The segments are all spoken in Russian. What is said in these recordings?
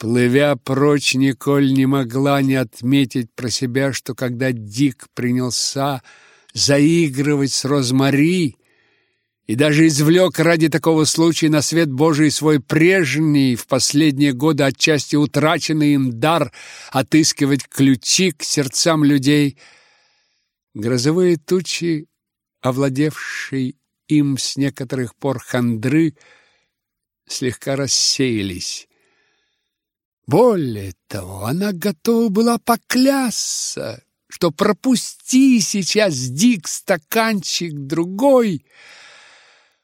Плывя прочь, Николь не могла не отметить про себя, что когда Дик принялся заигрывать с Розмари и даже извлек ради такого случая на свет Божий свой прежний, в последние годы отчасти утраченный им дар отыскивать ключи к сердцам людей, грозовые тучи, овладевшие им с некоторых пор хандры, слегка рассеялись. Более того, она готова была поклясться, что пропусти сейчас Дик стаканчик другой,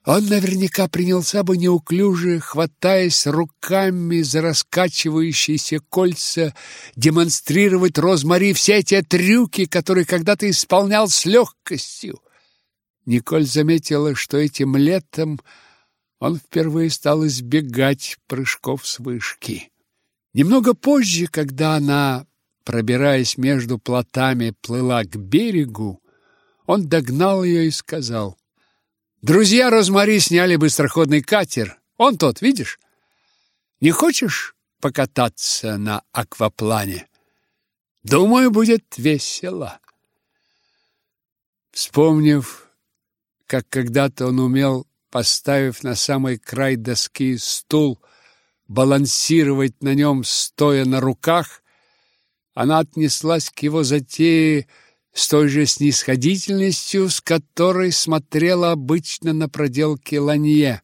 он наверняка принялся бы неуклюже, хватаясь руками за раскачивающиеся кольца, демонстрировать Розмари все те трюки, которые когда-то исполнял с легкостью. Николь заметила, что этим летом он впервые стал избегать прыжков с вышки. Немного позже, когда она пробираясь между плотами, плыла к берегу, он догнал ее и сказал, «Друзья Розмари сняли быстроходный катер. Он тот, видишь? Не хочешь покататься на акваплане? Думаю, будет весело». Вспомнив, как когда-то он умел, поставив на самый край доски стул, балансировать на нем, стоя на руках, она отнеслась к его затее с той же снисходительностью, с которой смотрела обычно на проделки Ланье.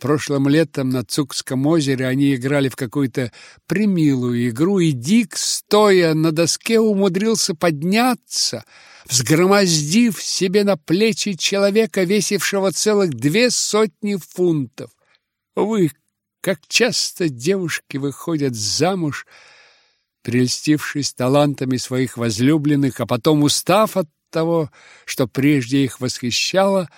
Прошлым летом на Цукском озере они играли в какую-то примилую игру, и Дик, стоя на доске, умудрился подняться, взгромоздив себе на плечи человека, весившего целых две сотни фунтов. Увы, как часто девушки выходят замуж, прельстившись талантами своих возлюбленных, а потом, устав от того, что прежде их восхищало,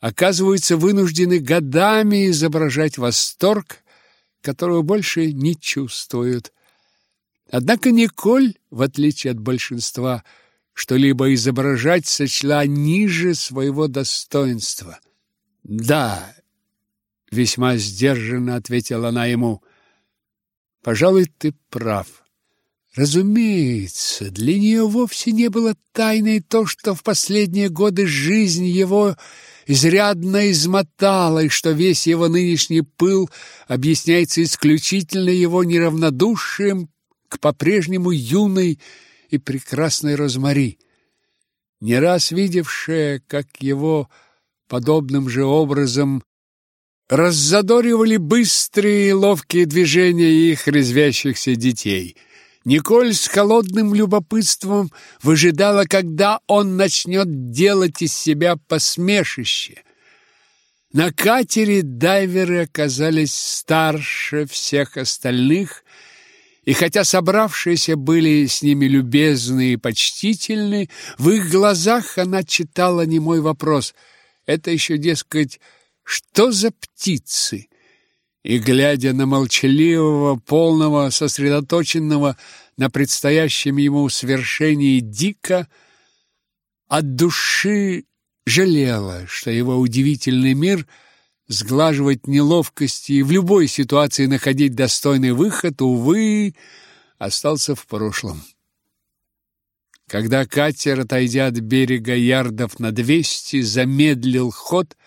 оказываются вынуждены годами изображать восторг, которого больше не чувствуют. Однако Николь, в отличие от большинства, что-либо изображать сочла ниже своего достоинства. «Да», — весьма сдержанно ответила она ему, — «пожалуй, ты прав». Разумеется, для нее вовсе не было тайной то, что в последние годы жизнь его изрядно измотала, и что весь его нынешний пыл объясняется исключительно его неравнодушием к по-прежнему юной и прекрасной Розмари. Не раз видевшая, как его подобным же образом раззадоривали быстрые и ловкие движения их резвящихся детей — Николь с холодным любопытством выжидала, когда он начнет делать из себя посмешище. На катере дайверы оказались старше всех остальных, и хотя собравшиеся были с ними любезны и почтительны, в их глазах она читала немой вопрос. Это еще, дескать, что за птицы? и, глядя на молчаливого, полного, сосредоточенного на предстоящем ему свершении Дика, от души жалела, что его удивительный мир сглаживать неловкости и в любой ситуации находить достойный выход, увы, остался в прошлом. Когда катер, отойдя от берега ярдов на двести, замедлил ход —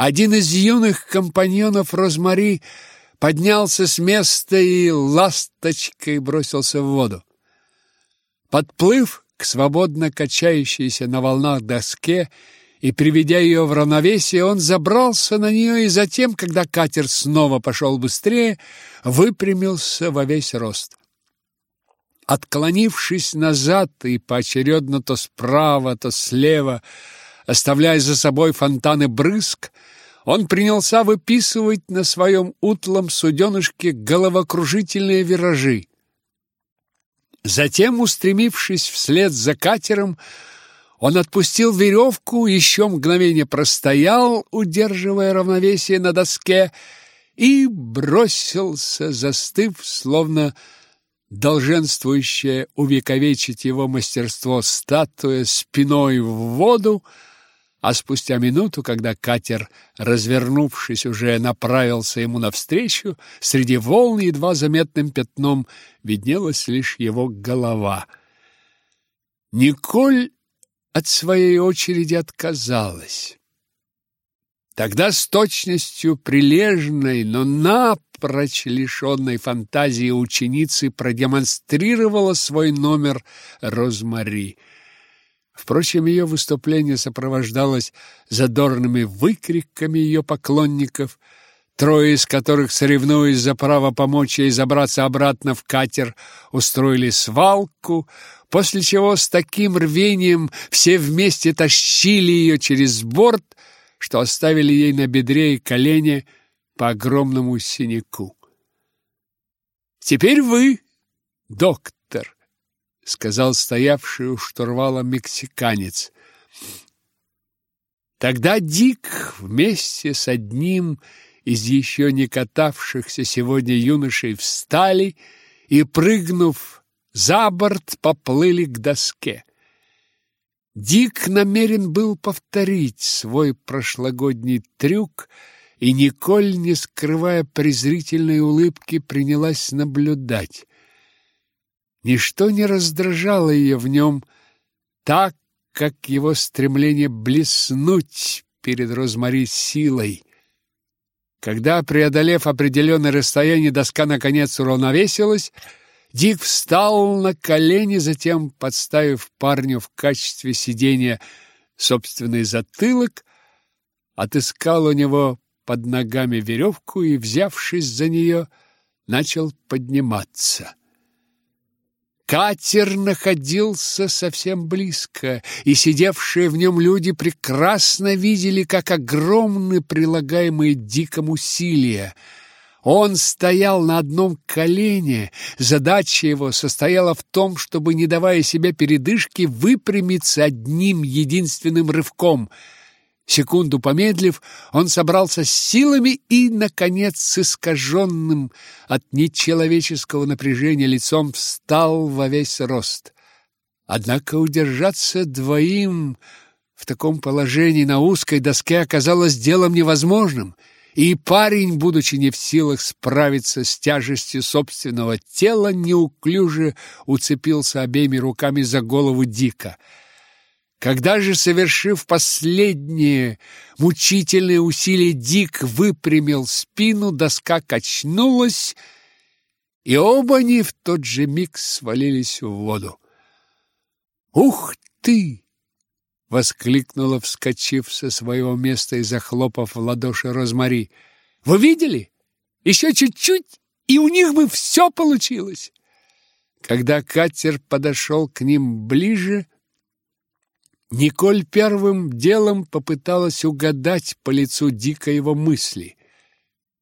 один из юных компаньонов Розмари поднялся с места и ласточкой бросился в воду. Подплыв к свободно качающейся на волнах доске и приведя ее в равновесие, он забрался на нее и затем, когда катер снова пошел быстрее, выпрямился во весь рост. Отклонившись назад и поочередно то справа, то слева, оставляя за собой фонтаны брызг, он принялся выписывать на своем утлом суденышке головокружительные виражи. Затем, устремившись вслед за катером, он отпустил веревку, еще мгновение простоял, удерживая равновесие на доске, и бросился, застыв, словно долженствующая увековечить его мастерство статуя спиной в воду, а спустя минуту, когда катер, развернувшись, уже направился ему навстречу, среди волн едва заметным пятном виднелась лишь его голова. Николь от своей очереди отказалась. Тогда с точностью прилежной, но напрочь лишенной фантазии ученицы продемонстрировала свой номер Розмари – Впрочем, ее выступление сопровождалось задорными выкриками ее поклонников, трое из которых, соревнуясь за право помочь ей забраться обратно в катер, устроили свалку, после чего с таким рвением все вместе тащили ее через борт, что оставили ей на бедре и колене по огромному синяку. «Теперь вы, доктор!» Сказал стоявший у штурвала мексиканец. Тогда Дик вместе с одним из еще не катавшихся сегодня юношей встали и, прыгнув за борт, поплыли к доске. Дик намерен был повторить свой прошлогодний трюк, и Николь, не скрывая презрительной улыбки, принялась наблюдать. Ничто не раздражало ее в нем так, как его стремление блеснуть перед Розмари силой. Когда, преодолев определенное расстояние, доска наконец уравновесилась, Дик встал на колени, затем, подставив парню в качестве сидения собственный затылок, отыскал у него под ногами веревку и, взявшись за нее, начал подниматься. Катер находился совсем близко, и сидевшие в нем люди прекрасно видели, как огромны прилагаемые диком усилия. Он стоял на одном колене, задача его состояла в том, чтобы, не давая себе передышки, выпрямиться одним единственным рывком — Секунду помедлив, он собрался с силами и, наконец, с искаженным от нечеловеческого напряжения лицом встал во весь рост. Однако удержаться двоим в таком положении на узкой доске оказалось делом невозможным, и парень, будучи не в силах справиться с тяжестью собственного тела, неуклюже уцепился обеими руками за голову Дика — когда же, совершив последнее мучительное усилие, Дик выпрямил спину, доска качнулась, и оба они в тот же миг свалились в воду. «Ух ты!» — воскликнула, вскочив со своего места и захлопав в ладоши Розмари. «Вы видели? Еще чуть-чуть, и у них бы все получилось!» Когда катер подошел к ним ближе, Николь первым делом попыталась угадать по лицу Дика его мысли.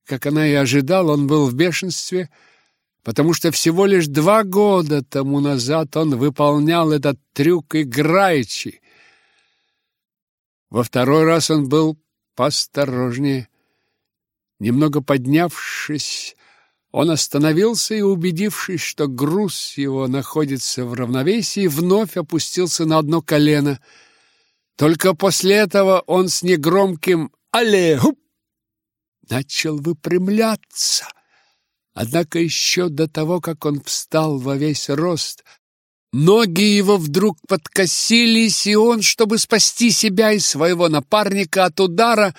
Как она и ожидала, он был в бешенстве, потому что всего лишь два года тому назад он выполнял этот трюк играючи. Во второй раз он был посторожнее. Немного поднявшись, он остановился и, убедившись, что груз его находится в равновесии, вновь опустился на одно колено. Только после этого он с негромким «Алле-хуп!» начал выпрямляться. Однако еще до того, как он встал во весь рост, ноги его вдруг подкосились, и он, чтобы спасти себя и своего напарника от удара,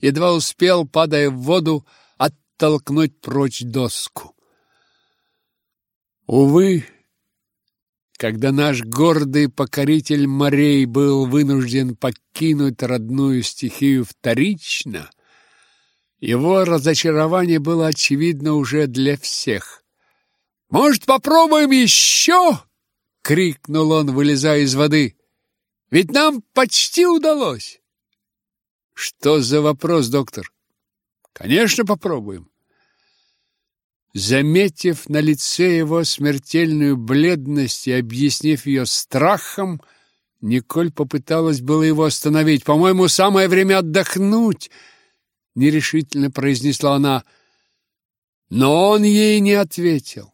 едва успел, падая в воду, оттолкнуть прочь доску. Увы, когда наш гордый покоритель морей был вынужден покинуть родную стихию вторично, его разочарование было очевидно уже для всех. «Может, попробуем еще?» — крикнул он, вылезая из воды. «Ведь нам почти удалось!» «Что за вопрос, доктор?» «Конечно, попробуем. Заметив на лице его смертельную бледность и объяснив ее страхом, Николь попыталась было его остановить. «По-моему, самое время отдохнуть!» — нерешительно произнесла она. Но он ей не ответил.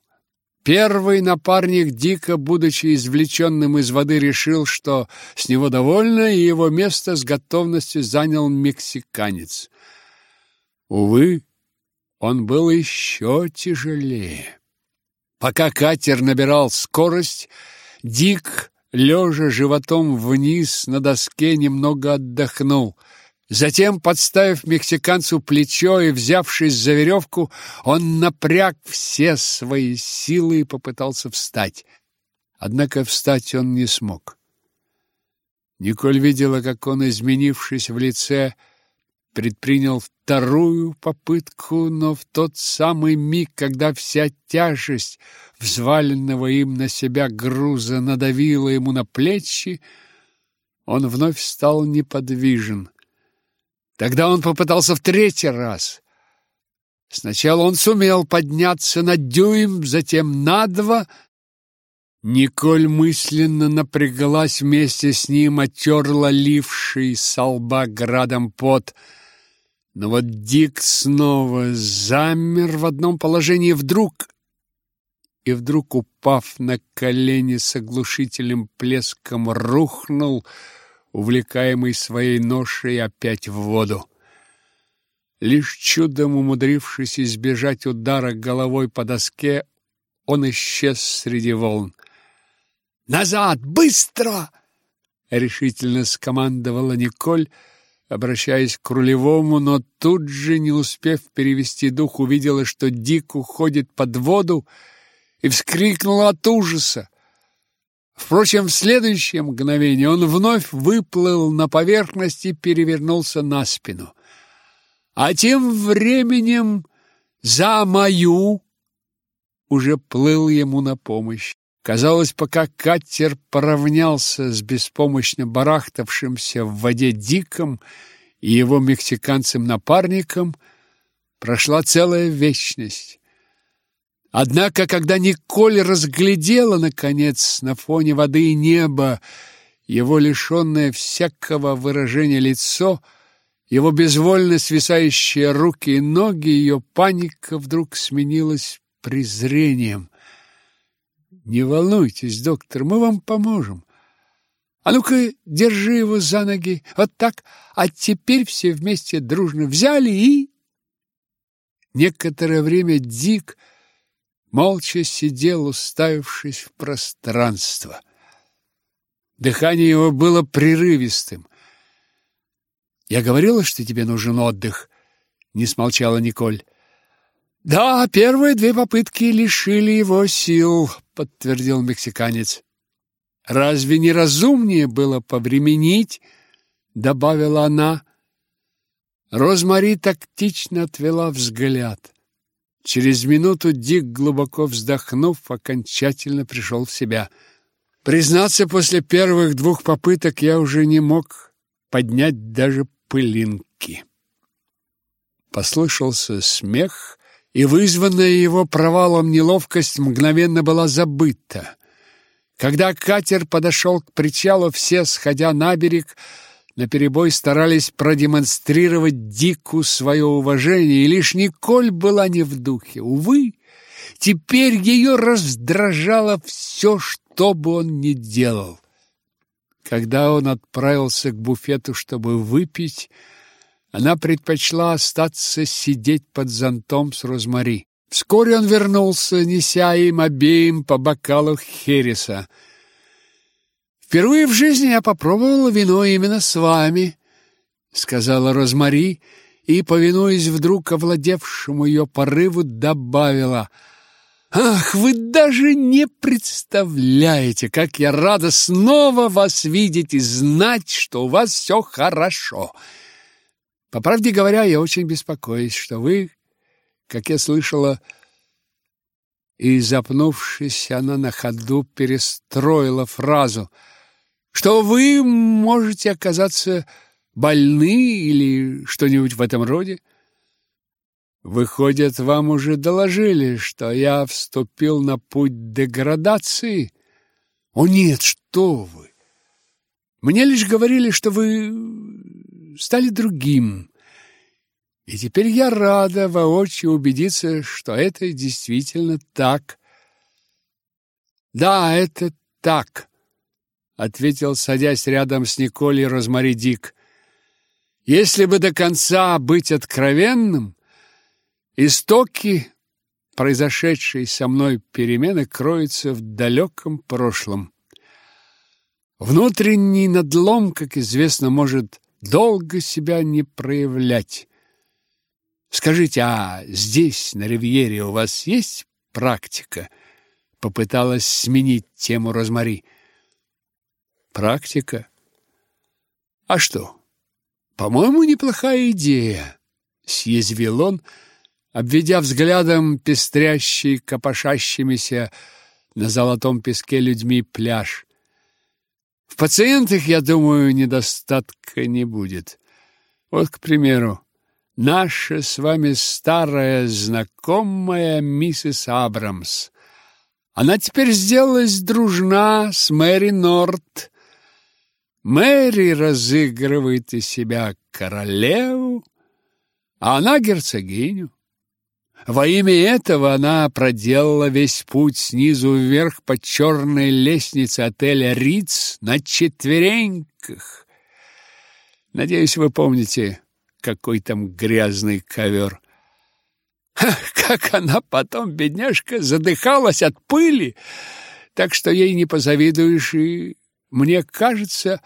Первый напарник Дика, будучи извлеченным из воды, решил, что с него довольно, и его место с готовностью занял мексиканец. Увы, он был еще тяжелее. Пока катер набирал скорость, Дик, лежа животом вниз на доске, немного отдохнул – Затем, подставив мексиканцу плечо и взявшись за веревку, он напряг все свои силы и попытался встать. Однако встать он не смог. Николь видела, как он, изменившись в лице, предпринял вторую попытку, но в тот самый миг, когда вся тяжесть взваленного им на себя груза надавила ему на плечи, он вновь стал неподвижен. Тогда он попытался в третий раз. Сначала он сумел подняться на дюйм, затем на два. Николь мысленно напряглась вместе с ним, оттерла ливший со лба градом пот. Но вот Дик снова замер в одном положении вдруг и вдруг, упав на колени с оглушительным плеском, рухнул, увлекаемый своей ношей опять в воду. Лишь чудом умудрившись избежать удара головой по доске, он исчез среди волн. «Назад! Быстро!» — решительно скомандовала Николь, обращаясь к рулевому, но тут же, не успев перевести дух, увидела, что Дик уходит под воду и вскрикнула от ужаса. Впрочем, в следующее мгновение он вновь выплыл на поверхность и перевернулся на спину. А тем временем за мою уже плыл ему на помощь. Казалось, пока катер поравнялся с беспомощно барахтавшимся в воде Диком и его мексиканцем-напарником, прошла целая вечность. Однако, когда Николь разглядела, наконец, на фоне воды и неба его лишенное всякого выражения лицо, его безвольно свисающие руки и ноги, ее паника вдруг сменилась презрением. «Не волнуйтесь, доктор, мы вам поможем. А ну-ка, держи его за ноги, вот так, а теперь все вместе дружно взяли и...» Некоторое время Дик молча сидел, уставившись в пространство. Дыхание его было прерывистым. «Я говорила, что тебе нужен отдых», — не смолчала Николь. «Да, первые две попытки лишили его сил», — подтвердил мексиканец. «Разве не разумнее было повременить?» — добавила она. Розмари тактично отвела взгляд. Через минуту Дик, глубоко вздохнув, окончательно пришел в себя. Признаться, после первых двух попыток я уже не мог поднять даже пылинки. Послышался смех, и вызванная его провалом неловкость мгновенно была забыта. Когда катер подошел к причалу, все, сходя на берег, наперебой старались продемонстрировать Дику свое уважение, и лишь Николь была не в духе. Увы, теперь ее раздражало все, что бы он ни делал. Когда он отправился к буфету, чтобы выпить, она предпочла остаться сидеть под зонтом с Розмари. Вскоре он вернулся, неся им обеим по бокалу Хереса — Впервые в жизни я попробовала вино именно с вами, сказала Розмари и, повинуясь вдруг овладевшему ее порыву, добавила: Ах, вы даже не представляете, как я рада снова вас видеть и знать, что у вас все хорошо. По правде говоря, я очень беспокоюсь, что вы, как я слышала, и запнувшись, она на ходу перестроила фразу — что вы можете оказаться больны или что-нибудь в этом роде. Выходит, вам уже доложили, что я вступил на путь деградации? О нет, что вы! Мне лишь говорили, что вы стали другим. И теперь я рада воочию убедиться, что это действительно так. Да, это так, ответил, садясь рядом с Николей Розмари Дик. Если бы до конца быть откровенным, истоки произошедшей со мной перемены кроются в далеком прошлом. Внутренний надлом, как известно, может долго себя не проявлять. Скажите, а здесь, на Ривьере, у вас есть практика? Попыталась сменить тему Розмари. Практика? А что? По-моему, неплохая идея, съязвил он, обведя взглядом пестрящий, копошащимися на золотом песке людьми пляж. В пациентах, я думаю, недостатка не будет. Вот, к примеру, наша с вами старая знакомая миссис Абрамс. Она теперь сделалась дружна с Мэри Норт. Мэри разыгрывает из себя королеву, а она герцогиню. Во имя этого она проделала весь путь снизу вверх по черной лестнице отеля «Риц» на четвереньках. Надеюсь, вы помните, какой там грязный ковер. как она потом, бедняжка, задыхалась от пыли, так что ей не позавидуешь, и мне кажется,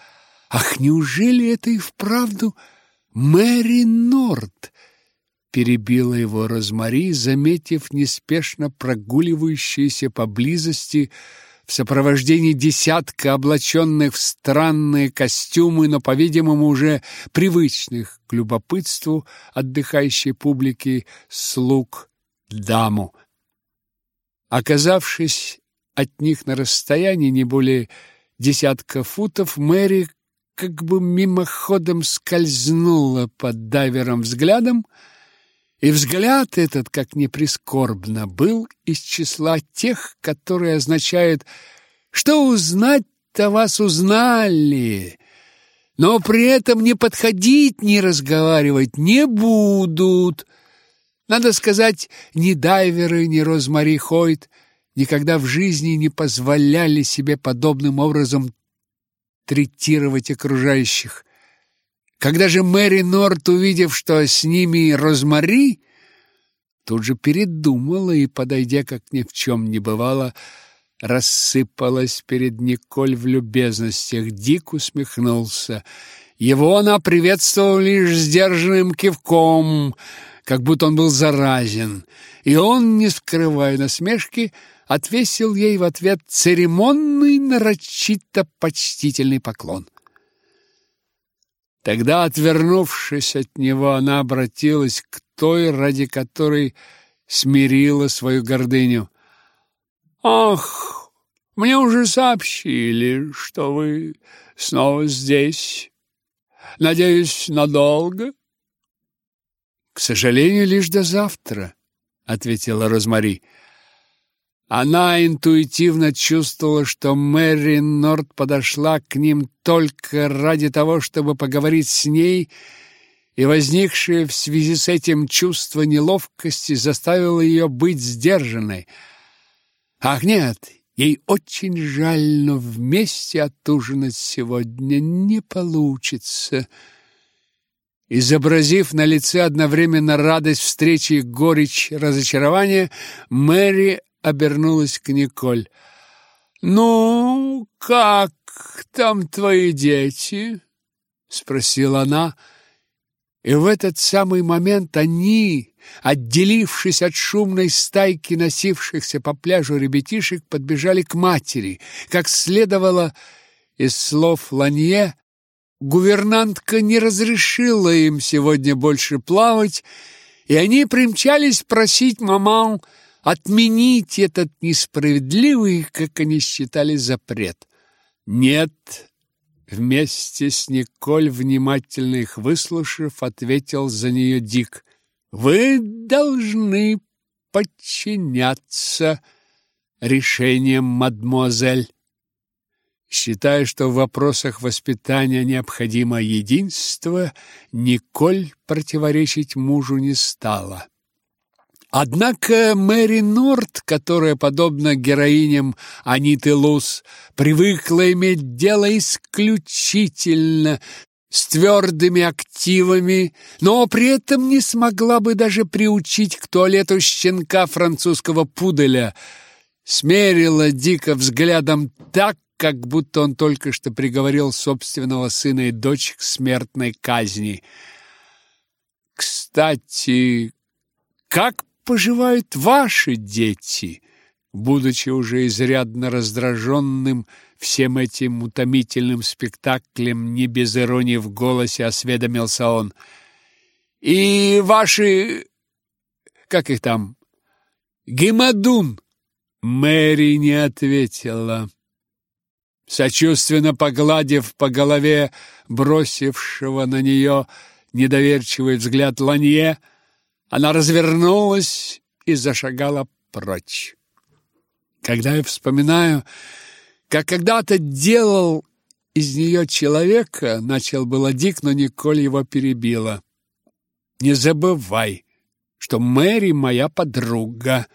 ах, неужели это и вправду Мэри Норт — перебила его Розмари, заметив неспешно прогуливающуюся поблизости в сопровождении десятка облаченных в странные костюмы, но, по-видимому, уже привычных к любопытству отдыхающей публики слуг даму. Оказавшись от них на расстоянии не более десятка футов, Мэри как бы мимоходом скользнула под дайвером взглядом, и взгляд этот, как ни прискорбно, был из числа тех, которые означают «что узнать-то вас узнали», но при этом не подходить, не разговаривать не будут. Надо сказать, ни дайверы, ни Розмари Хойт никогда в жизни не позволяли себе подобным образом третировать окружающих. Когда же Мэри Норт, увидев, что с ними Розмари, тут же передумала и, подойдя, как ни в чем не бывало, рассыпалась перед Николь в любезностях. Дик усмехнулся. Его она приветствовала лишь сдержанным кивком, как будто он был заразен, и он, не скрывая насмешки, отвесил ей в ответ церемонный, нарочито почтительный поклон. Тогда, отвернувшись от него, она обратилась к той, ради которой смирила свою гордыню. «Ах, мне уже сообщили, что вы снова здесь. Надеюсь, надолго?» «К сожалению, лишь до завтра», — ответила Розмари. Она интуитивно чувствовала, что Мэри Норт подошла к ним только ради того, чтобы поговорить с ней, и возникшее в связи с этим чувство неловкости заставило ее быть сдержанной. Ах, нет, ей очень жаль, но вместе отужинать сегодня не получится. Изобразив на лице одновременно радость встречи и горечь разочарования, Мэри обернулась к Николь. «Ну, как там твои дети?» — спросила она. И в этот самый момент они, отделившись от шумной стайки носившихся по пляжу ребятишек, подбежали к матери. Как следовало из слов Ланье, гувернантка не разрешила им сегодня больше плавать, и они примчались просить маман отменить этот несправедливый, как они считали, запрет. Нет, вместе с Николь, внимательно их выслушав, ответил за нее Дик. Вы должны подчиняться решениям, мадмуазель. Считая, что в вопросах воспитания необходимо единство, Николь противоречить мужу не стала. Однако Мэри Норт, которая, подобно героиням Аниты Лус, привыкла иметь дело исключительно с твердыми активами, но при этом не смогла бы даже приучить к туалету щенка французского пуделя, смерила дико взглядом так, как будто он только что приговорил собственного сына и дочь к смертной казни. «Кстати, как поживают ваши дети?» Будучи уже изрядно раздраженным всем этим утомительным спектаклем, не без иронии в голосе осведомился он. «И ваши... как их там? Гемодун?» Мэри не ответила. Сочувственно погладив по голове бросившего на нее недоверчивый взгляд Ланье, она развернулась и зашагала прочь. Когда я вспоминаю, как когда-то делал из нее человека, начал было Дик, но Николь его перебила. Не забывай, что Мэри моя подруга,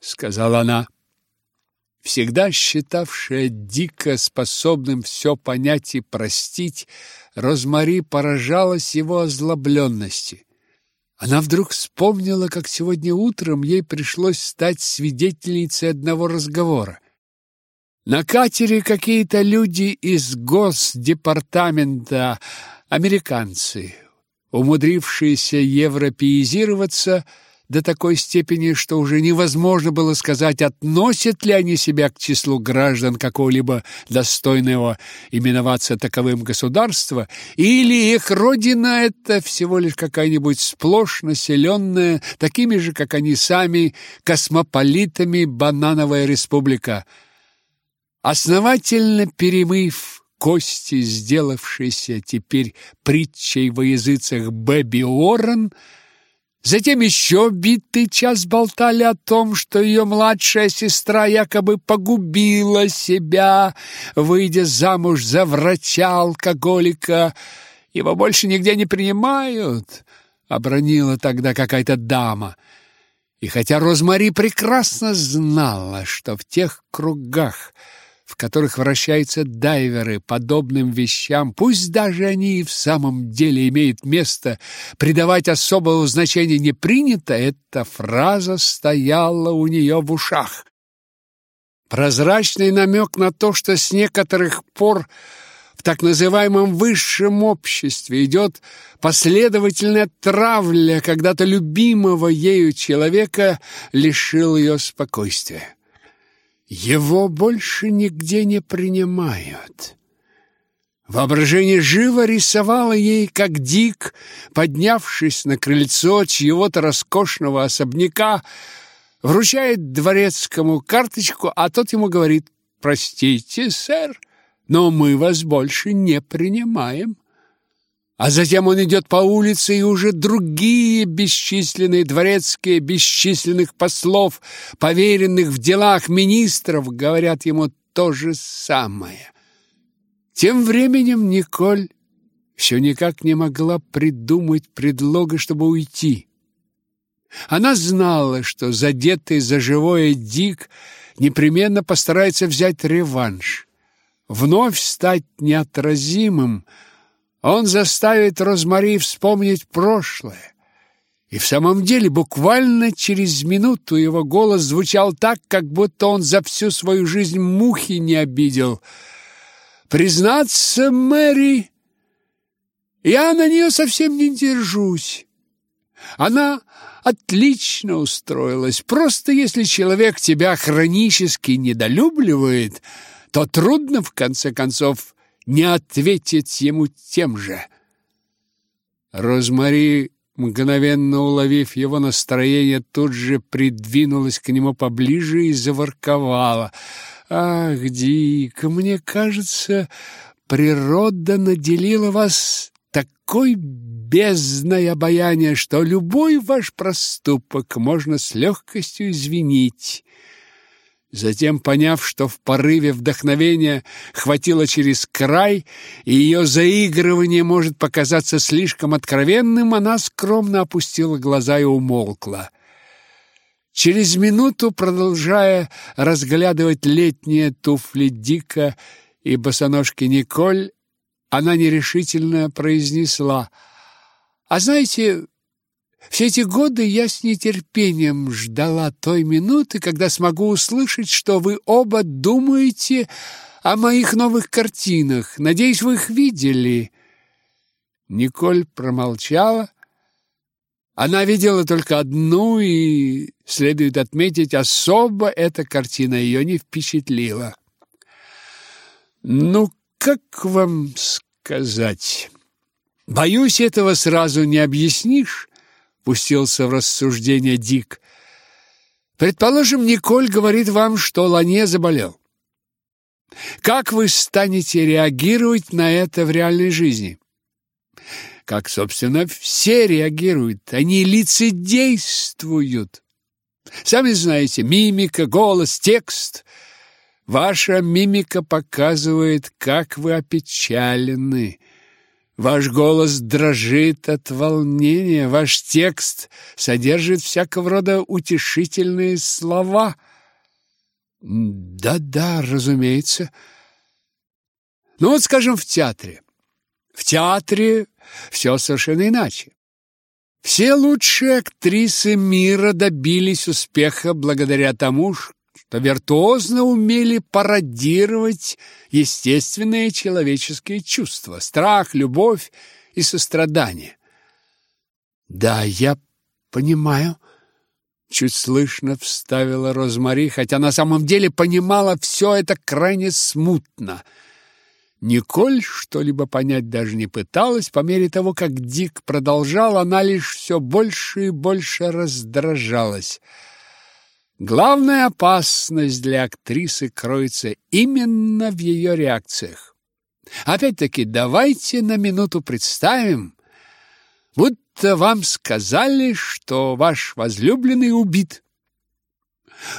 сказала она. Всегда считавшая Дика способным все понять и простить, Розмари поражалась его озлобленности. Она вдруг вспомнила, как сегодня утром ей пришлось стать свидетельницей одного разговора. На катере какие-то люди из Госдепартамента, американцы, умудрившиеся европеизироваться – до такой степени, что уже невозможно было сказать, относят ли они себя к числу граждан какого-либо достойного именоваться таковым государства, или их родина – это всего лишь какая-нибудь сплошь населенная, такими же, как они сами, космополитами банановая республика. Основательно перемыв кости, сделавшиеся теперь притчей во языцах Бэби Уоррен – Затем еще битый час болтали о том, что ее младшая сестра якобы погубила себя, выйдя замуж за врача-алкоголика. Его больше нигде не принимают, — обронила тогда какая-то дама. И хотя Розмари прекрасно знала, что в тех кругах, в которых вращаются дайверы, подобным вещам, пусть даже они и в самом деле имеют место, придавать особого значения не принято, эта фраза стояла у нее в ушах. Прозрачный намек на то, что с некоторых пор в так называемом высшем обществе идет последовательная травля когда-то любимого ею человека, лишил ее спокойствия. Его больше нигде не принимают. Воображение живо рисовало ей, как Дик, поднявшись на крыльцо чьего-то роскошного особняка, вручает дворецкому карточку, а тот ему говорит «Простите, сэр, но мы вас больше не принимаем». А затем он идет по улице, и уже другие бесчисленные дворецкие, бесчисленных послов, поверенных в делах министров, говорят ему то же самое. Тем временем Николь все никак не могла придумать предлога, чтобы уйти. Она знала, что задетый за живое Дик непременно постарается взять реванш, вновь стать неотразимым, он заставит Розмари вспомнить прошлое. И в самом деле буквально через минуту его голос звучал так, как будто он за всю свою жизнь мухи не обидел. «Признаться, Мэри, я на нее совсем не держусь. Она отлично устроилась. Просто если человек тебя хронически недолюбливает, то трудно, в конце концов, не ответить ему тем же. Розмари, мгновенно уловив его настроение, тут же придвинулась к нему поближе и заворковала. «Ах, Дик, мне кажется, природа наделила вас такой бездной обаяния, что любой ваш проступок можно с легкостью извинить». Затем, поняв, что в порыве вдохновения хватило через край, и ее заигрывание может показаться слишком откровенным, она скромно опустила глаза и умолкла. Через минуту, продолжая разглядывать летние туфли Дика и босоножки Николь, она нерешительно произнесла: "А знаете, все эти годы я с нетерпением ждала той минуты, когда смогу услышать, что вы оба думаете о моих новых картинах. Надеюсь, вы их видели". Николь промолчала, она видела только одну, и, следует отметить, особо эта картина ее не впечатлила. Ну, как вам сказать? Боюсь, этого сразу не объяснишь, пустился в рассуждение Дик. Предположим, Николь говорит вам, что Лане заболел. Как вы станете реагировать на это в реальной жизни? как, собственно, все реагируют. Они лицедействуют. Сами знаете, мимика, голос, текст. Ваша мимика показывает, как вы опечалены. Ваш голос дрожит от волнения, ваш текст содержит всякого рода утешительные слова. Да-да, разумеется. Ну вот, скажем, в театре. В театре все совершенно иначе. Все лучшие актрисы мира добились успеха благодаря тому, что виртуозно умели пародировать естественные человеческие чувства: страх, любовь и сострадание. Да, я понимаю, чуть слышно вставила Розмари, хотя на самом деле понимала все это крайне смутно. Николь что-либо понять даже не пыталась. По мере того, как Дик продолжал, она лишь все больше и больше раздражалась. Главная опасность для актрисы кроется именно в ее реакциях. Опять-таки, давайте на минуту представим, будто вам сказали, что ваш возлюбленный убит.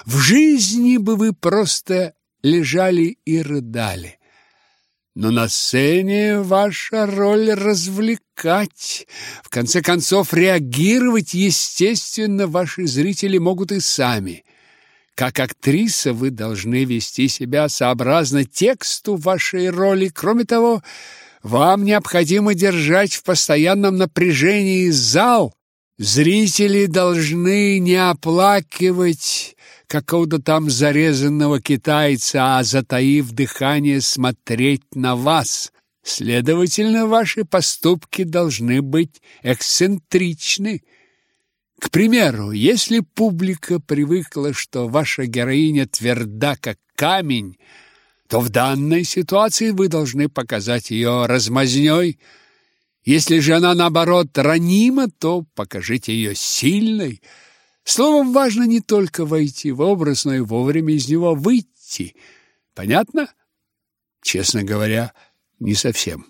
В жизни бы вы просто лежали и рыдали. Но на сцене ваша роль развлекать. В конце концов, реагировать, естественно, ваши зрители могут и сами. Как актриса вы должны вести себя сообразно тексту вашей роли. Кроме того, вам необходимо держать в постоянном напряжении зал. Зрители должны не оплакивать какого-то там зарезанного китайца, а затаив дыхание смотреть на вас. Следовательно, ваши поступки должны быть эксцентричны. К примеру, если публика привыкла, что ваша героиня тверда, как камень, то в данной ситуации вы должны показать ее размазнёй. Если же она, наоборот, ранима, то покажите ее сильной, Словом, важно не только войти в образ, но и вовремя из него выйти. Понятно? Честно говоря, не совсем,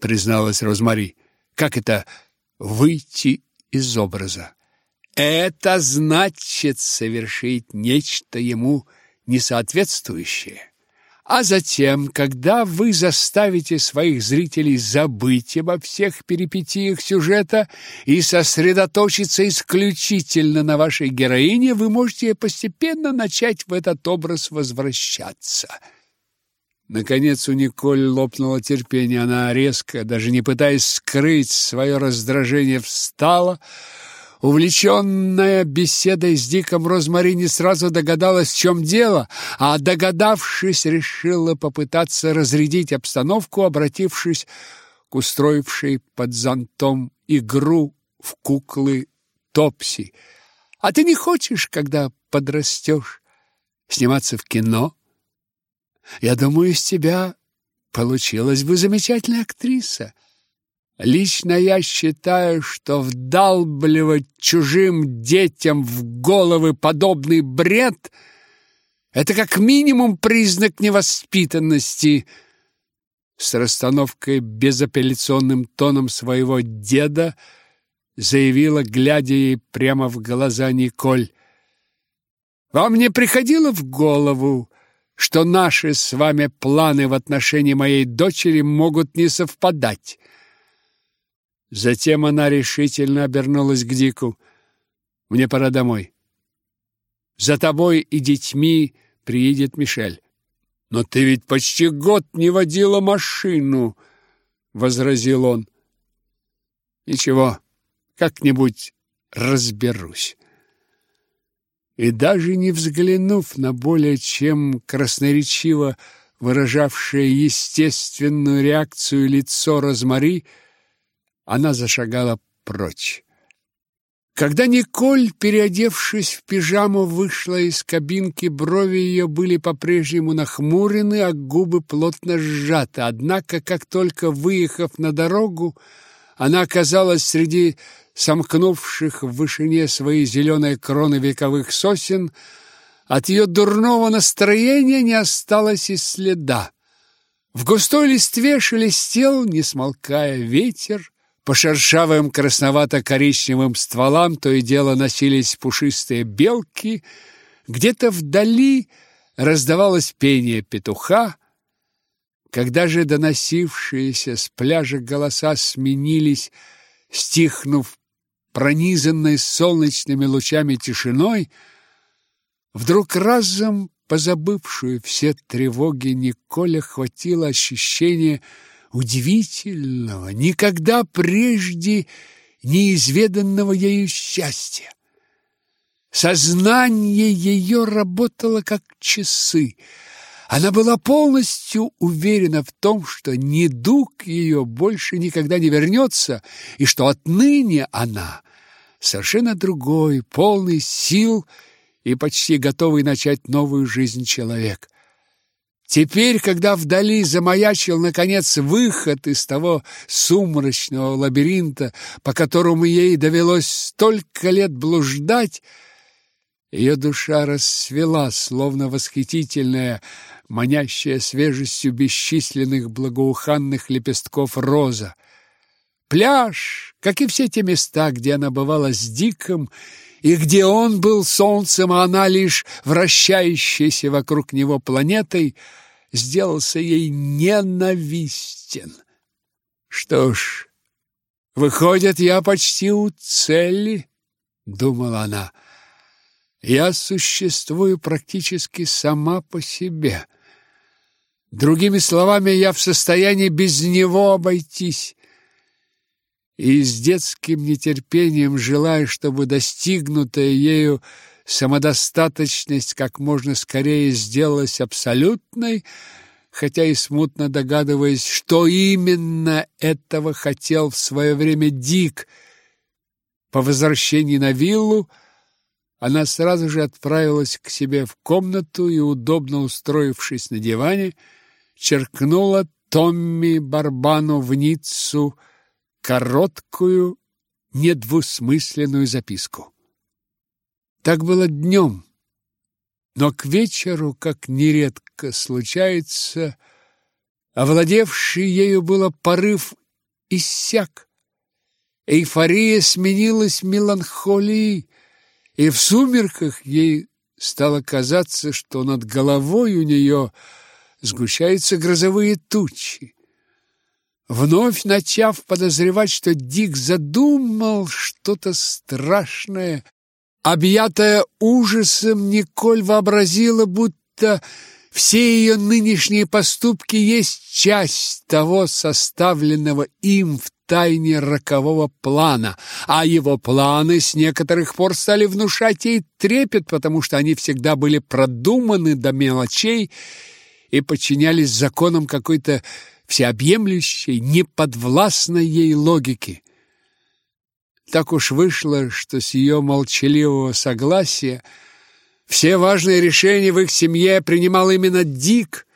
призналась Розмари. Как это выйти из образа? Это значит совершить нечто ему несоответствующее. А затем, когда вы заставите своих зрителей забыть обо всех перипетиях сюжета и сосредоточиться исключительно на вашей героине, вы можете постепенно начать в этот образ возвращаться. Наконец у Николь лопнуло терпение. Она резко, даже не пытаясь скрыть свое раздражение, встала, Увлеченная беседой с Диком Розмари не сразу догадалась, в чем дело, а догадавшись, решила попытаться разрядить обстановку, обратившись к устроившей под зонтом игру в куклы Топси. «А ты не хочешь, когда подрастешь, сниматься в кино? Я думаю, из тебя получилась бы замечательная актриса». Лично я считаю, что вдалбливать чужим детям в головы подобный бред – это как минимум признак невоспитанности. С расстановкой безапелляционным тоном своего деда заявила, глядя ей прямо в глаза Николь. «Вам не приходило в голову, что наши с вами планы в отношении моей дочери могут не совпадать?» Затем она решительно обернулась к Дику. «Мне пора домой. За тобой и детьми приедет Мишель. Но ты ведь почти год не водила машину, возразил он. Ничего, как-нибудь разберусь. И даже не взглянув на более чем красноречиво выражавшее естественную реакцию лицо Розмари, она зашагала прочь. Когда Николь, переодевшись в пижаму, вышла из кабинки, брови ее были по-прежнему нахмурены, а губы плотно сжаты. Однако, как только выехав на дорогу, она оказалась среди сомкнувших в вышине свои зеленые кроны вековых сосен, от ее дурного настроения не осталось и следа. В густой листве шелестел, не смолкая, ветер, по шершавым красновато-коричневым стволам то и дело носились пушистые белки, где-то вдали раздавалось пение петуха, когда же доносившиеся с пляжа голоса сменились, стихнув пронизанной солнечными лучами тишиной, вдруг разом позабывшую все тревоги Николя хватило ощущение удивительного, никогда прежде неизведанного ею счастья. Сознание ее работало как часы. Она была полностью уверена в том, что недуг ее больше никогда не вернется, и что отныне она совершенно другой, полный сил и почти готовый начать новую жизнь человек. Теперь, когда вдали замаячил, наконец, выход из того сумрачного лабиринта, по которому ей довелось столько лет блуждать, ее душа расцвела, словно восхитительная, манящая свежестью бесчисленных благоуханных лепестков роза. Пляж, как и все те места, где она бывала с Диком, и где он был солнцем, а она лишь вращающейся вокруг него планетой, сделался ей ненавистен. Что ж, выходит, я почти у цели, думала она. Я существую практически сама по себе. Другими словами, я в состоянии без него обойтись и с детским нетерпением желая, чтобы достигнутая ею самодостаточность как можно скорее сделалась абсолютной, хотя и смутно догадываясь, что именно этого хотел в свое время Дик. По возвращении на виллу она сразу же отправилась к себе в комнату и, удобно устроившись на диване, черкнула Томми Барбану в Ниццу – короткую, недвусмысленную записку. Так было днем, но к вечеру, как нередко случается, овладевший ею было порыв иссяк. Эйфория сменилась меланхолией, и в сумерках ей стало казаться, что над головой у нее сгущаются грозовые тучи. Вновь начав подозревать, что Дик задумал что-то страшное, объятая ужасом, Николь вообразила, будто все ее нынешние поступки есть часть того составленного им в тайне рокового плана, а его планы с некоторых пор стали внушать ей трепет, потому что они всегда были продуманы до мелочей и подчинялись законам какой-то всеобъемлющей, неподвластной ей логики. Так уж вышло, что с ее молчаливого согласия все важные решения в их семье принимал именно Дик,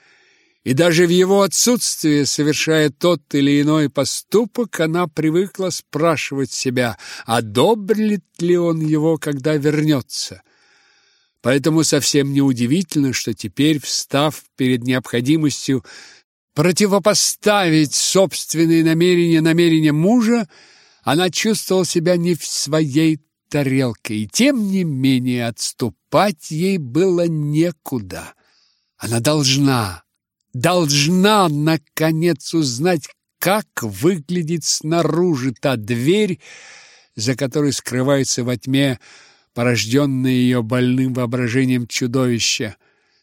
и даже в его отсутствии, совершая тот или иной поступок, она привыкла спрашивать себя, одобрит ли он его, когда вернется. Поэтому совсем неудивительно, что теперь, встав перед необходимостью противопоставить собственные намерения намерениям мужа, она чувствовала себя не в своей тарелке, и тем не менее отступать ей было некуда. Она должна, должна, наконец, узнать, как выглядит снаружи та дверь, за которой скрывается во тьме порожденное ее больным воображением чудовища.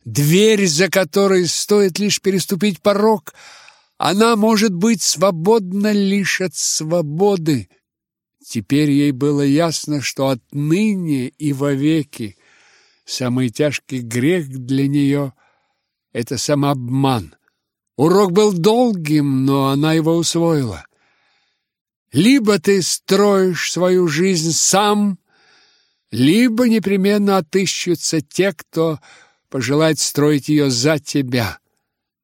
Дверь, за которой стоит лишь переступить порог, она может быть свободна лишь от свободы. Теперь ей было ясно, что отныне и вовеки самый тяжкий грех для нее — это самообман. Урок был долгим, но она его усвоила. Либо ты строишь свою жизнь сам, либо непременно отыщутся те, кто пожелает строить ее за тебя.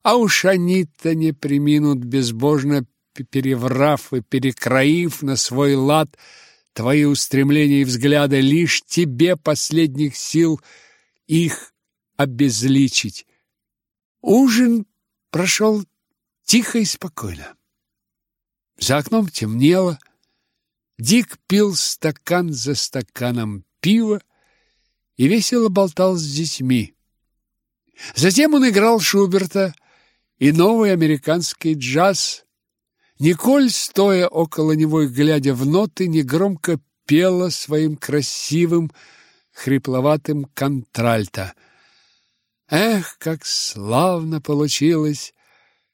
А уж они-то не приминут безбожно переврав и перекроив на свой лад твои устремления и взгляды, лишь тебе последних сил их обезличить. Ужин прошел тихо и спокойно. За окном темнело. Дик пил стакан за стаканом пива и весело болтал с детьми. Затем он играл Шуберта и новый американский джаз. Николь, стоя около него и глядя в ноты, негромко пела своим красивым, хрипловатым контральто. Эх, как славно получилось,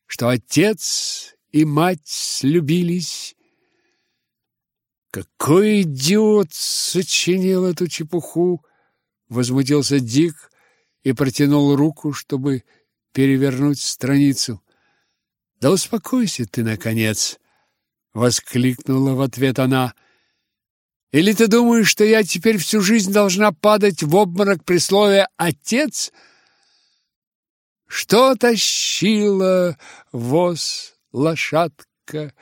что отец и мать слюбились. Какой идиот сочинил эту чепуху, возмутился Дик и протянул руку, чтобы перевернуть страницу. Да успокойся ты наконец, воскликнула в ответ она. Или ты думаешь, что я теперь всю жизнь должна падать в обморок при слове отец? Что тащила воз лошадка,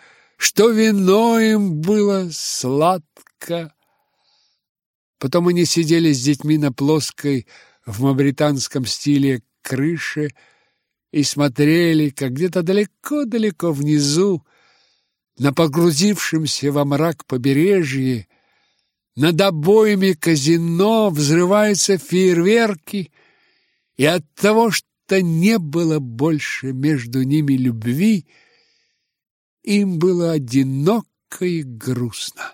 что вино им было сладко. Потом они сидели с детьми на плоской в мавританском стиле крыше и смотрели, как где-то далеко-далеко внизу, на погрузившемся во мрак побережье, над обоями казино взрываются фейерверки, и от того, что не было больше между ними любви, им было одиноко и грустно.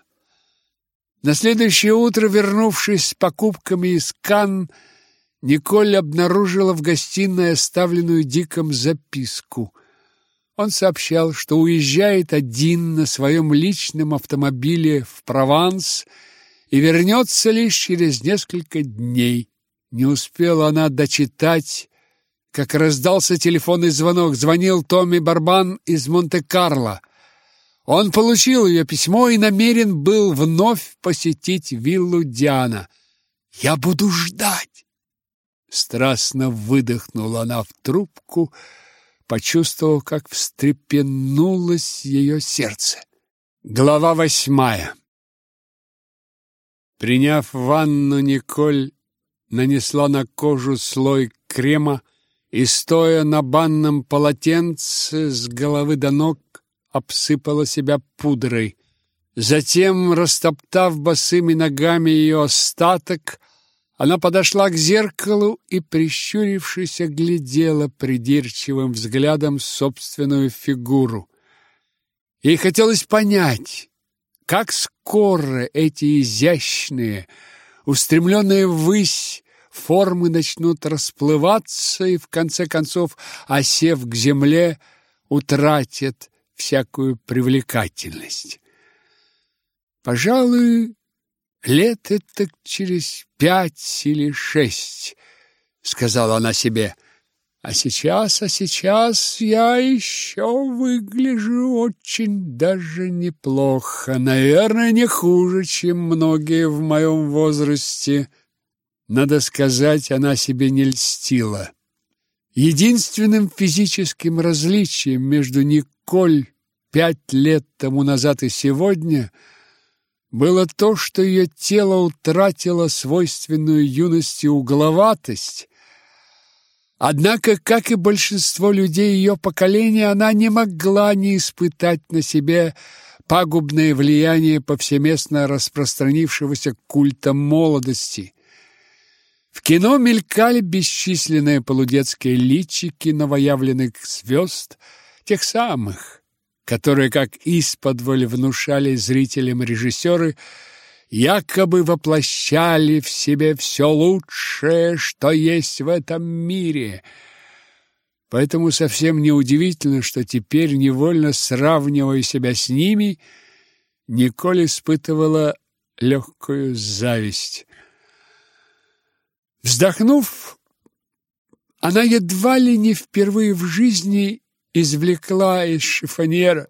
На следующее утро, вернувшись с покупками из Канн, Николь обнаружила в гостиной оставленную Диком записку. Он сообщал, что уезжает один на своем личном автомобиле в Прованс и вернется лишь через несколько дней. Не успела она дочитать, как раздался телефонный звонок. Звонил Томми Барбан из Монте-Карло. Он получил ее письмо и намерен был вновь посетить виллу Диана. «Я буду ждать!» Страстно выдохнула она в трубку, почувствовав, как встрепенулось ее сердце. Глава восьмая Приняв ванну, Николь нанесла на кожу слой крема и, стоя на банном полотенце, с головы до ног обсыпала себя пудрой. Затем, растоптав босыми ногами ее остаток, она подошла к зеркалу и, прищурившись, глядела придирчивым взглядом собственную фигуру. Ей хотелось понять, как скоро эти изящные, устремленные ввысь формы начнут расплываться и, в конце концов, осев к земле, утратят всякую привлекательность. Пожалуй, лет это через пять или шесть, сказала она себе. А сейчас, а сейчас я еще выгляжу очень даже неплохо. Наверное, не хуже, чем многие в моем возрасте. Надо сказать, она себе не льстила. Единственным физическим различием между Николь пять лет тому назад и сегодня – было то, что ее тело утратило свойственную юности угловатость. Однако, как и большинство людей ее поколения, она не могла не испытать на себе пагубное влияние повсеместно распространившегося культа молодости. В кино мелькали бесчисленные полудетские личики новоявленных звезд, тех самых, которые, как исподволь внушали зрителям режиссеры, якобы воплощали в себе все лучшее, что есть в этом мире. Поэтому совсем неудивительно, что теперь, невольно сравнивая себя с ними, Николь испытывала легкую зависть. Вздохнув, она едва ли не впервые в жизни извлекла из шифоньера,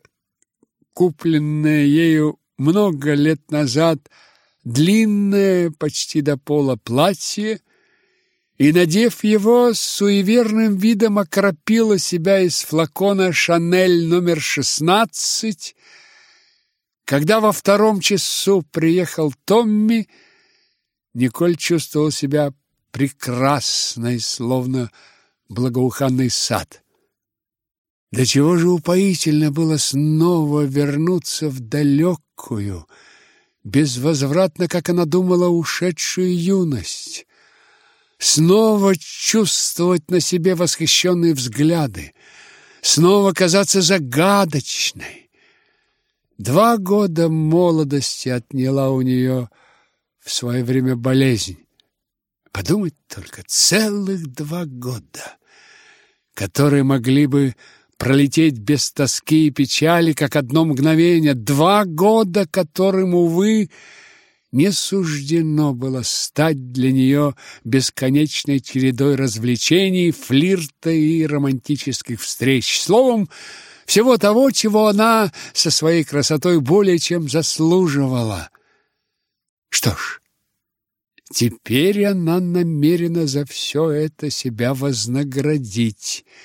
купленное ею много лет назад, длинное почти до пола платье и, надев его, с суеверным видом окропила себя из флакона «Шанель» номер шестнадцать. Когда во втором часу приехал Томми, Николь чувствовал себя прекрасной, словно благоуханный сад. До чего же упоительно было снова вернуться в далекую, безвозвратно, как она думала, ушедшую юность. Снова чувствовать на себе восхищенные взгляды, снова казаться загадочной. Два года молодости отняла у нее в свое время болезнь. Подумать только, целых два года, которые могли бы пролететь без тоски и печали, как одно мгновение, два года, которым, увы, не суждено было стать для нее бесконечной чередой развлечений, флирта и романтических встреч. Словом, всего того, чего она со своей красотой более чем заслуживала. Что ж, теперь она намерена за все это себя вознаградить –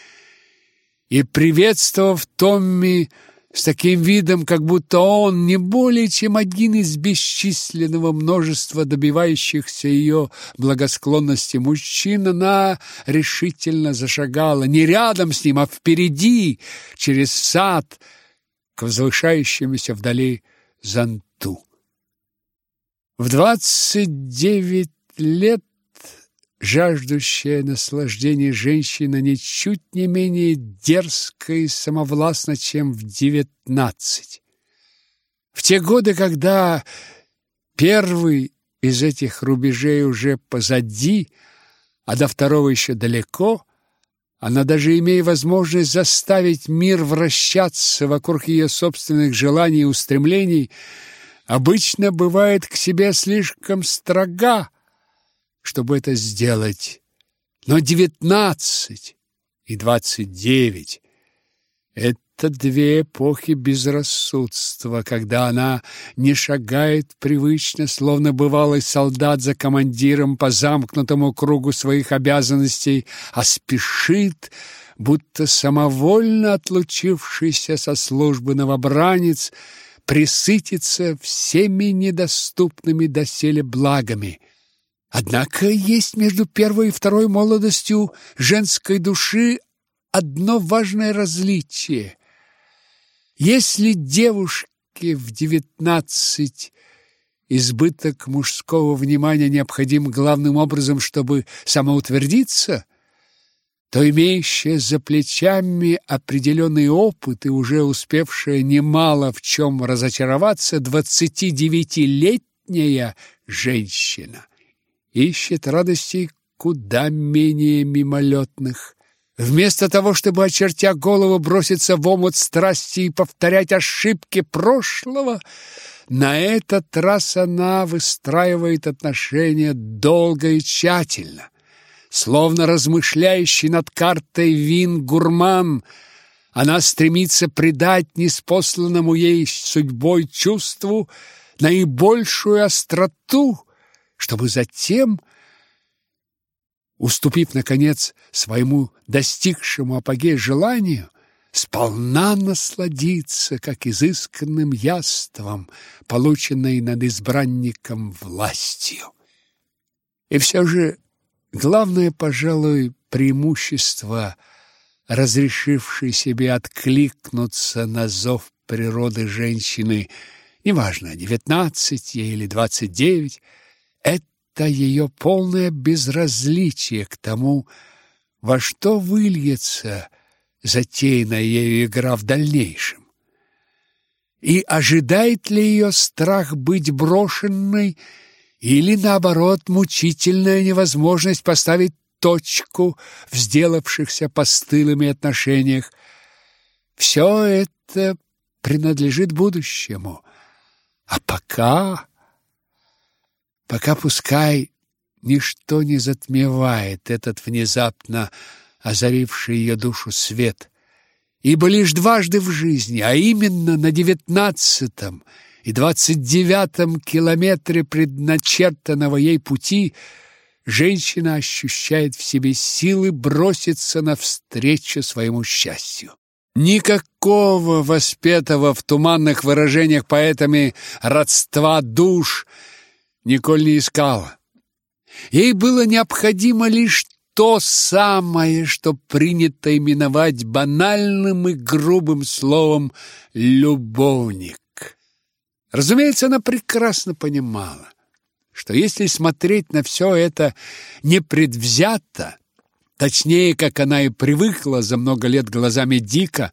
и, приветствовав Томми с таким видом, как будто он не более чем один из бесчисленного множества добивающихся ее благосклонности мужчин, она решительно зашагала не рядом с ним, а впереди, через сад, к возвышающемуся вдали зонту. В двадцать девять лет жаждущая наслаждения женщина ничуть не менее дерзкая и самовластна, чем в девятнадцать. В те годы, когда первый из этих рубежей уже позади, а до второго еще далеко, она даже имея возможность заставить мир вращаться вокруг ее собственных желаний и устремлений, обычно бывает к себе слишком строга, чтобы это сделать. Но девятнадцать и двадцать девять — это две эпохи безрассудства, когда она не шагает привычно, словно бывалый солдат за командиром по замкнутому кругу своих обязанностей, а спешит, будто самовольно отлучившийся со службы новобранец, присытиться всеми недоступными доселе благами — Однако есть между первой и второй молодостью женской души одно важное различие. Если девушке в девятнадцать избыток мужского внимания необходим главным образом, чтобы самоутвердиться, то имеющая за плечами определенный опыт и уже успевшая немало в чем разочароваться двадцатидевятилетняя женщина ищет радостей куда менее мимолетных. Вместо того, чтобы, очертя голову, броситься в омут страсти и повторять ошибки прошлого, на этот раз она выстраивает отношения долго и тщательно. Словно размышляющий над картой вин-гурман, она стремится придать неспосланному ей судьбой чувству наибольшую остроту, чтобы затем, уступив, наконец, своему достигшему апогея желанию, сполна насладиться, как изысканным яством, полученной над избранником властью. И все же главное, пожалуй, преимущество, разрешившей себе откликнуться на зов природы женщины, неважно, девятнадцать ей или двадцать девять, это ее полное безразличие к тому, во что выльется затеянная ею игра в дальнейшем. И ожидает ли ее страх быть брошенной или, наоборот, мучительная невозможность поставить точку в сделавшихся постылыми отношениях? Все это принадлежит будущему. А пока... Пока пускай ничто не затмевает этот внезапно озаривший ее душу свет. Ибо лишь дважды в жизни, а именно на девятнадцатом и двадцать девятом километре предначертанного ей пути, женщина ощущает в себе силы броситься навстречу своему счастью. Никакого воспетого в туманных выражениях поэтами родства душ Николь не искала. Ей было необходимо лишь то самое, что принято именовать банальным и грубым словом «любовник». Разумеется, она прекрасно понимала, что если смотреть на все это непредвзято, точнее, как она и привыкла за много лет глазами Дика,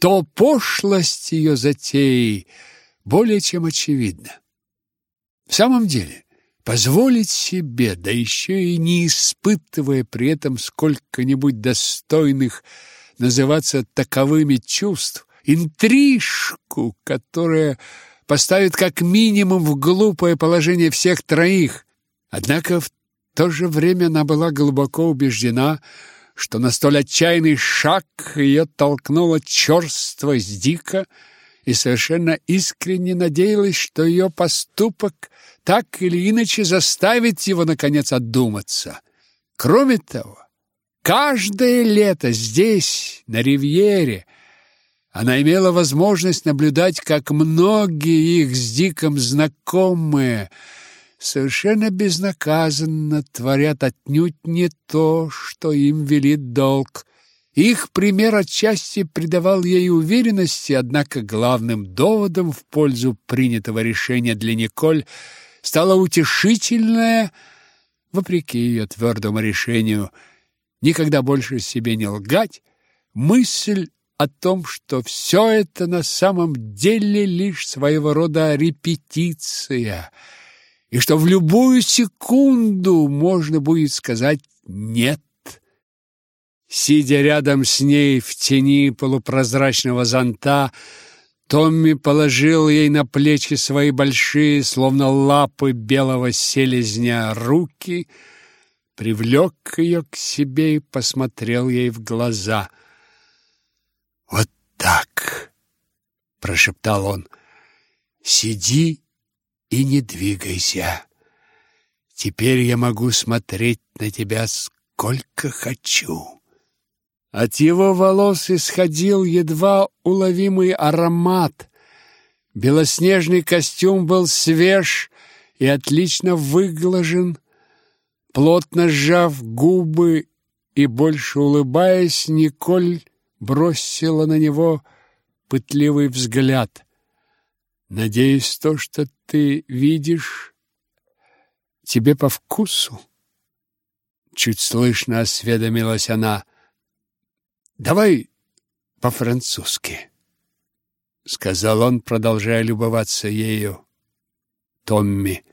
то пошлость ее затеи более чем очевидна. В самом деле, позволить себе, да еще и не испытывая при этом сколько-нибудь достойных называться таковыми чувств, интрижку, которая поставит как минимум в глупое положение всех троих. Однако в то же время она была глубоко убеждена, что на столь отчаянный шаг ее толкнула черствость дико, и совершенно искренне надеялась, что ее поступок так или иначе заставит его, наконец, отдуматься. Кроме того, каждое лето здесь, на Ривьере, она имела возможность наблюдать, как многие их с Диком знакомые совершенно безнаказанно творят отнюдь не то, что им велит долг, их пример отчасти придавал ей уверенности, однако главным доводом в пользу принятого решения для Николь стало утешительное, вопреки ее твердому решению никогда больше себе не лгать, мысль о том, что все это на самом деле лишь своего рода репетиция, и что в любую секунду можно будет сказать «нет». Сидя рядом с ней в тени полупрозрачного зонта, Томми положил ей на плечи свои большие, словно лапы белого селезня, руки, привлек ее к себе и посмотрел ей в глаза. «Вот так!» — прошептал он. «Сиди и не двигайся. Теперь я могу смотреть на тебя сколько хочу». От его волос исходил едва уловимый аромат. Белоснежный костюм был свеж и отлично выглажен. Плотно сжав губы и больше улыбаясь, Николь бросила на него пытливый взгляд. «Надеюсь, то, что ты видишь, тебе по вкусу?» Чуть слышно осведомилась она. Давай по-французски, сказал он, продолжая любоваться ею. Томми